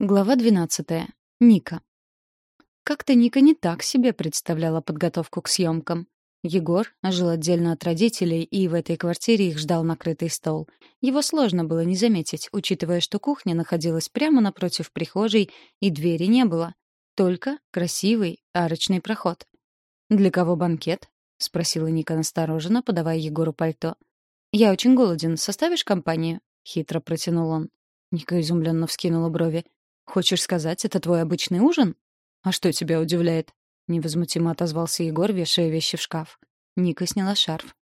Глава 12. Ника. Как-то Ника не так себе представляла подготовку к съемкам. Егор жил отдельно от родителей, и в этой квартире их ждал накрытый стол. Его сложно было не заметить, учитывая, что кухня находилась прямо напротив прихожей, и двери не было. Только красивый арочный проход. «Для кого банкет?» — спросила Ника настороженно, подавая Егору пальто. «Я очень голоден. Составишь компанию?» — хитро протянул он. Ника изумленно вскинула брови. Хочешь сказать, это твой обычный ужин? А что тебя удивляет? Невозмутимо отозвался Егор, вешая вещи в шкаф. Ника сняла шарф.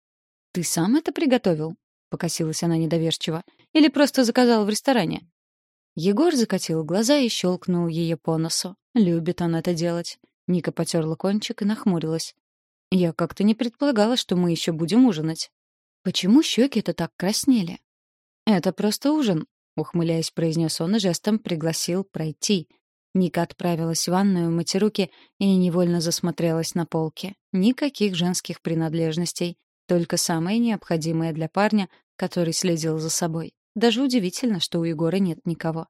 Ты сам это приготовил? Покосилась она недоверчиво. Или просто заказал в ресторане? Егор закатил глаза и щелкнул ее по носу. Любит он это делать. Ника потерла кончик и нахмурилась. Я как-то не предполагала, что мы еще будем ужинать. Почему щеки-то так краснели? Это просто ужин, ухмыляясь, произнес он и жестом пригласил пройти. Ника отправилась в ванную мыть руки и невольно засмотрелась на полке. Никаких женских принадлежностей, только самое необходимое для парня, который следил за собой. Даже удивительно, что у Егора нет никого.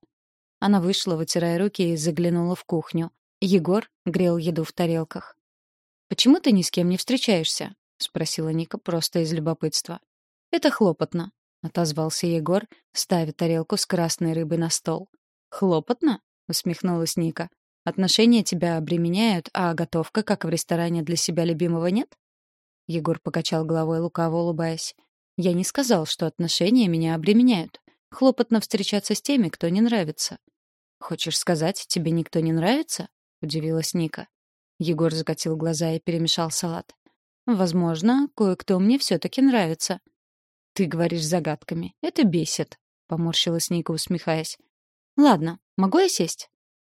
Она вышла, вытирая руки, и заглянула в кухню. Егор грел еду в тарелках. «Почему ты ни с кем не встречаешься?» — спросила Ника просто из любопытства. «Это хлопотно», отозвался Егор, ставя тарелку с красной рыбой на стол. Хлопотно? усмехнулась Ника. Отношения тебя обременяют, а готовка, как в ресторане, для себя любимого нет? Егор покачал головой, лукаво улыбаясь. Я не сказал, что отношения меня обременяют. Хлопотно встречаться с теми, кто не нравится. Хочешь сказать, тебе никто не нравится? удивилась Ника. Егор закатил глаза и перемешал салат. Возможно, кое-кто мне все таки нравится. «Ты говоришь загадками. Это бесит», — поморщилась Ника, усмехаясь. «Ладно, могу я сесть?»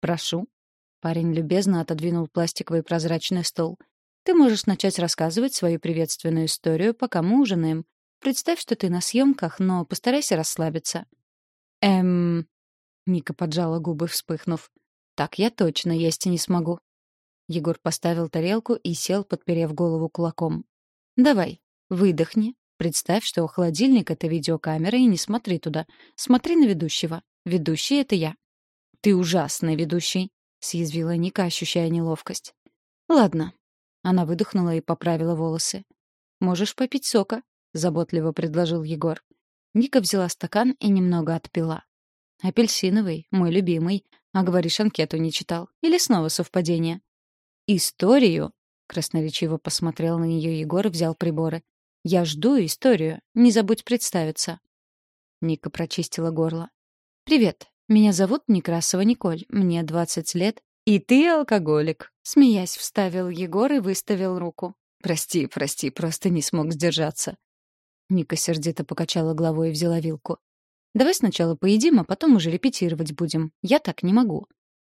«Прошу». Парень любезно отодвинул пластиковый прозрачный стол. «Ты можешь начать рассказывать свою приветственную историю, пока мы ужинаем. Представь, что ты на съемках, но постарайся расслабиться». «Эм...» Ника поджала губы, вспыхнув. «Так я точно есть не смогу». Егор поставил тарелку и сел, подперев голову кулаком. «Давай, выдохни, Представь, что холодильник — это видеокамера, и не смотри туда. Смотри на ведущего. Ведущий — это я. «Ты ужасный ведущий», — съязвила Ника, ощущая неловкость. «Ладно». Она выдохнула и поправила волосы. «Можешь попить сока», — заботливо предложил Егор. Ника взяла стакан и немного отпила. «Апельсиновый, мой любимый. А говоришь, анкету не читал. Или снова совпадение?» «Историю?» — красноречиво посмотрел на нее Егор и взял приборы. Я жду историю. Не забудь представиться. Ника прочистила горло. Привет. Меня зовут Некрасова Николь. Мне 20 лет. И ты алкоголик. Смеясь, вставил Егор и выставил руку. Прости, прости, просто не смог сдержаться. Ника сердито покачала головой и взяла вилку. Давай сначала поедим, а потом уже репетировать будем. Я так не могу.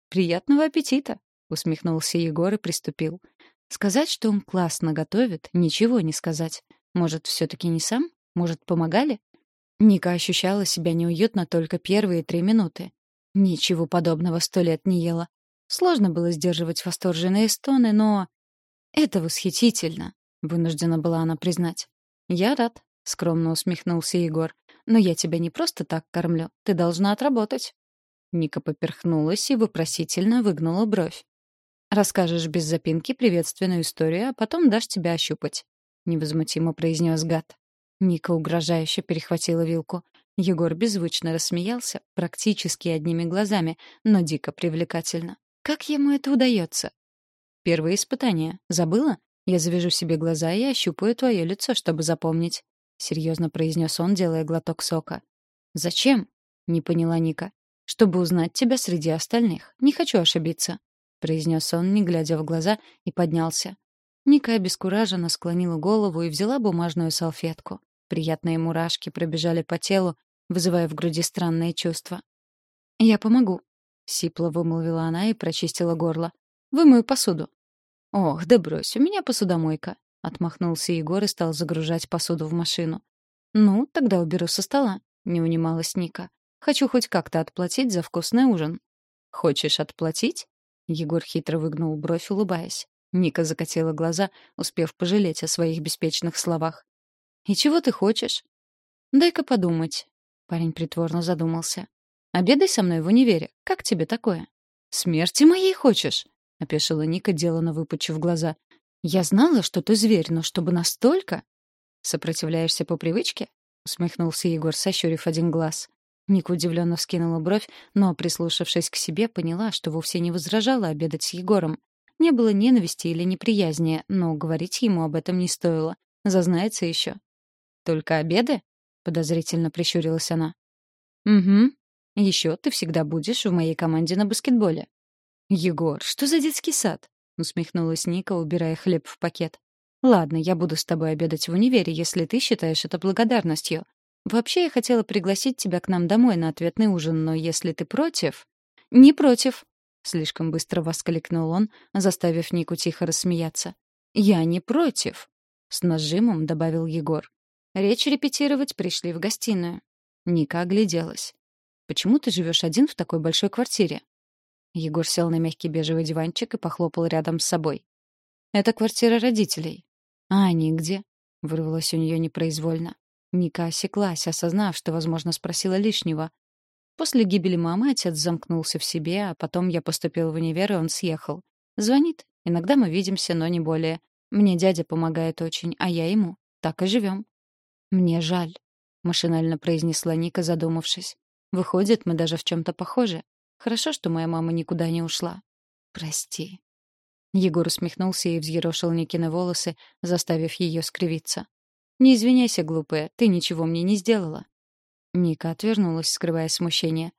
Приятного аппетита, усмехнулся Егор и приступил. Сказать, что он классно готовит, ничего не сказать. Может, все-таки не сам? Может, помогали? Ника ощущала себя неуютно только первые три минуты. Ничего подобного сто лет не ела. Сложно было сдерживать восторженные стоны, но... «Это восхитительно», — вынуждена была она признать. «Я рад», — скромно усмехнулся Егор. «Но я тебя не просто так кормлю. Ты должна отработать». Ника поперхнулась и вопросительно выгнула бровь. «Расскажешь без запинки приветственную историю, а потом дашь тебя ощупать. — невозмутимо произнес гад. Ника угрожающе перехватила вилку. Егор беззвучно рассмеялся, практически одними глазами, но дико привлекательно. Как ему это удается? Первое испытание. Забыла? Я завяжу себе глаза и ощупаю твое лицо, чтобы запомнить. Серьезно произнес он, делая глоток сока. Зачем? Не поняла Ника. Чтобы узнать тебя среди остальных. Не хочу ошибиться. Произнес он, не глядя в глаза, и поднялся. Ника обескураженно склонила голову и взяла бумажную салфетку. Приятные мурашки пробежали по телу, вызывая в груди странные чувства. «Я помогу», — сипло вымолвила она и прочистила горло. «Вымою посуду». «Ох, да брось, у меня посудомойка», — отмахнулся Егор и стал загружать посуду в машину. «Ну, тогда уберу со стола», — не унималась Ника. «Хочу хоть как-то отплатить за вкусный ужин». «Хочешь отплатить?» Егор хитро выгнул бровь, улыбаясь. Ника закатила глаза, успев пожалеть о своих беспечных словах. «И чего ты хочешь?» «Дай-ка подумать». Парень притворно задумался. Обедай со мной в универе. Как тебе такое?» «Смерти моей хочешь?» — опешила Ника, делано выпучив глаза. «Я знала, что ты зверь, но чтобы настолько...» «Сопротивляешься по привычке?» — усмехнулся Егор, сощурив один глаз. Ника удивленно вскинула бровь, но, прислушавшись к себе, поняла, что вовсе не возражала обедать с Егором. Не было ненависти или неприязни, но говорить ему об этом не стоило. Зазнается еще. «Только обеды?» — подозрительно прищурилась она. «Угу. Еще ты всегда будешь в моей команде на баскетболе». «Егор, что за детский сад?» — усмехнулась Ника, убирая хлеб в пакет. «Ладно, я буду с тобой обедать в универе, если ты считаешь это благодарностью. Вообще, я хотела пригласить тебя к нам домой на ответный ужин, но если ты против...» «Не против», — слишком быстро воскликнул он, заставив Нику тихо рассмеяться. «Я не против», — с нажимом добавил Егор. Речь репетировать пришли в гостиную. Ника огляделась. «Почему ты живешь один в такой большой квартире?» Егор сел на мягкий бежевый диванчик и похлопал рядом с собой. «Это квартира родителей». «А они где?» — вырвалось у нее непроизвольно. Ника осеклась, осознав, что, возможно, спросила лишнего. После гибели мамы отец замкнулся в себе, а потом я поступил в универ, и он съехал. Звонит. Иногда мы видимся, но не более. Мне дядя помогает очень, а я ему. Так и живем. Мне жаль, машинально произнесла Ника, задумавшись. Выходит, мы даже в чем-то похожи. Хорошо, что моя мама никуда не ушла. Прости. Егор усмехнулся и взъерошил Никины волосы, заставив ее скривиться. «Не извиняйся, глупая, ты ничего мне не сделала». Ника отвернулась, скрывая смущение.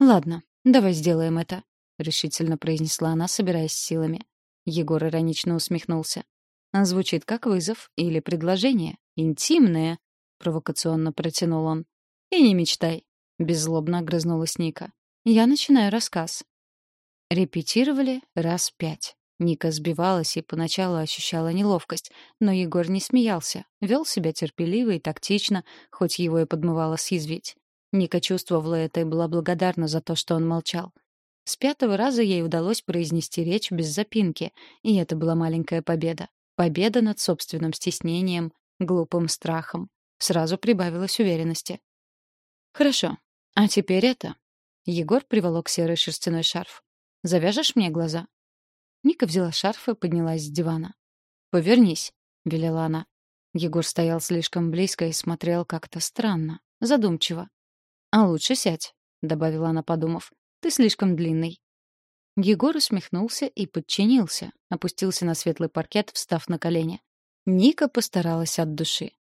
«Ладно, давай сделаем это», — решительно произнесла она, собираясь силами. Егор иронично усмехнулся. «Звучит как вызов или предложение. Интимное», — провокационно протянул он. «И не мечтай», — беззлобно огрызнулась Ника. «Я начинаю рассказ». Репетировали раз пять. Ника сбивалась и поначалу ощущала неловкость, но Егор не смеялся, вел себя терпеливо и тактично, хоть его и подмывало съязвить. Ника чувствовала это и была благодарна за то, что он молчал. С пятого раза ей удалось произнести речь без запинки, и это была маленькая победа. Победа над собственным стеснением, глупым страхом. Сразу прибавилось уверенности. «Хорошо. А теперь это». Егор приволок серый шерстяной шарф. «Завяжешь мне глаза?» Ника взяла шарф и поднялась с дивана. «Повернись», — велела она. Егор стоял слишком близко и смотрел как-то странно, задумчиво. «А лучше сядь», — добавила она, подумав. «Ты слишком длинный». Егор усмехнулся и подчинился, опустился на светлый паркет, встав на колени. Ника постаралась от души.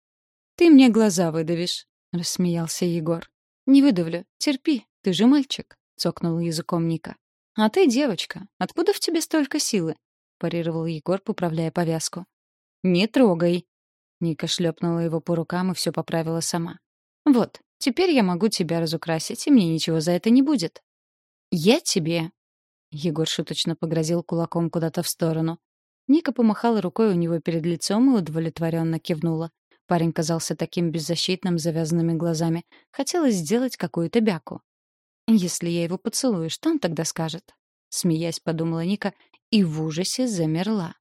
«Ты мне глаза выдавишь», — рассмеялся Егор. «Не выдавлю. Терпи, ты же мальчик», — цокнул языком Ника. «А ты девочка. Откуда в тебе столько силы?» — парировал Егор, поправляя повязку. «Не трогай!» Ника шлепнула его по рукам и все поправила сама. «Вот, теперь я могу тебя разукрасить, и мне ничего за это не будет». «Я тебе...» Егор шуточно погрозил кулаком куда-то в сторону. Ника помахала рукой у него перед лицом и удовлетворенно кивнула. Парень казался таким беззащитным, завязанными глазами. Хотелось сделать какую-то бяку. Если я его поцелую, что он тогда скажет? Смеясь, подумала Ника и в ужасе замерла.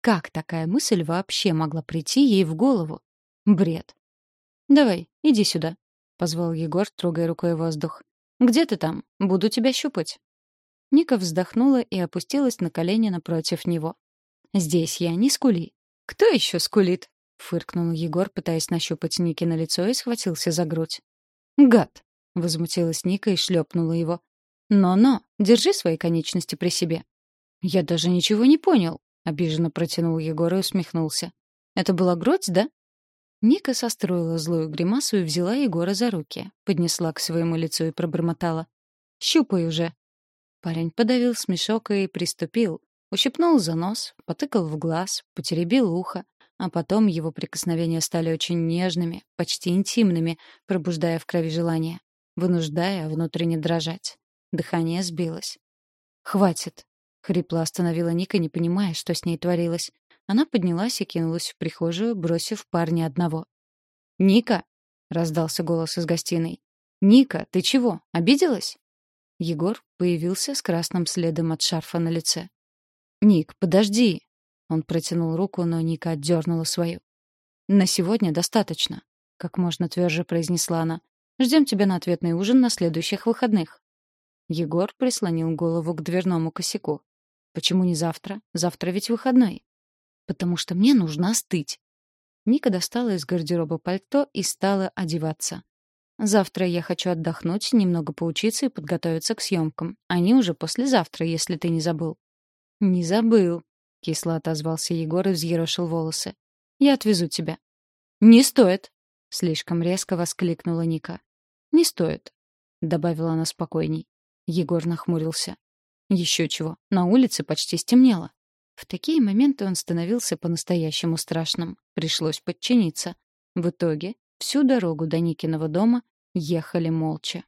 Как такая мысль вообще могла прийти ей в голову? Бред. «Давай, иди сюда», — позвал Егор, трогая рукой воздух. «Где ты там? Буду тебя щупать». Ника вздохнула и опустилась на колени напротив него. «Здесь я, не скули». «Кто еще скулит?» — фыркнул Егор, пытаясь нащупать Ники на лицо и схватился за грудь. «Гад!» Возмутилась Ника и шлепнула его. «Но-но, держи свои конечности при себе». «Я даже ничего не понял», — обиженно протянул Егор и усмехнулся. «Это была грудь, да?» Ника состроила злую гримасу и взяла Егора за руки, поднесла к своему лицу и пробормотала. «Щупай уже». Парень подавил смешок и приступил. Ущипнул за нос, потыкал в глаз, потеребил ухо, а потом его прикосновения стали очень нежными, почти интимными, пробуждая в крови желание вынуждая внутренне дрожать. Дыхание сбилось. «Хватит!» — хрипло остановила Ника, не понимая, что с ней творилось. Она поднялась и кинулась в прихожую, бросив парня одного. «Ника!» — раздался голос из гостиной. «Ника, ты чего, обиделась?» Егор появился с красным следом от шарфа на лице. «Ник, подожди!» Он протянул руку, но Ника отдернула свою. «На сегодня достаточно», — как можно тверже произнесла она. Ждем тебя на ответный ужин на следующих выходных». Егор прислонил голову к дверному косяку. «Почему не завтра? Завтра ведь выходной». «Потому что мне нужно остыть». Ника достала из гардероба пальто и стала одеваться. «Завтра я хочу отдохнуть, немного поучиться и подготовиться к съемкам. Они уже послезавтра, если ты не забыл». «Не забыл», — кисло отозвался Егор и взъерошил волосы. «Я отвезу тебя». «Не стоит!» — слишком резко воскликнула Ника. «Не стоит», — добавила она спокойней. Егор нахмурился. Еще чего, на улице почти стемнело. В такие моменты он становился по-настоящему страшным. Пришлось подчиниться. В итоге всю дорогу до Никиного дома ехали молча.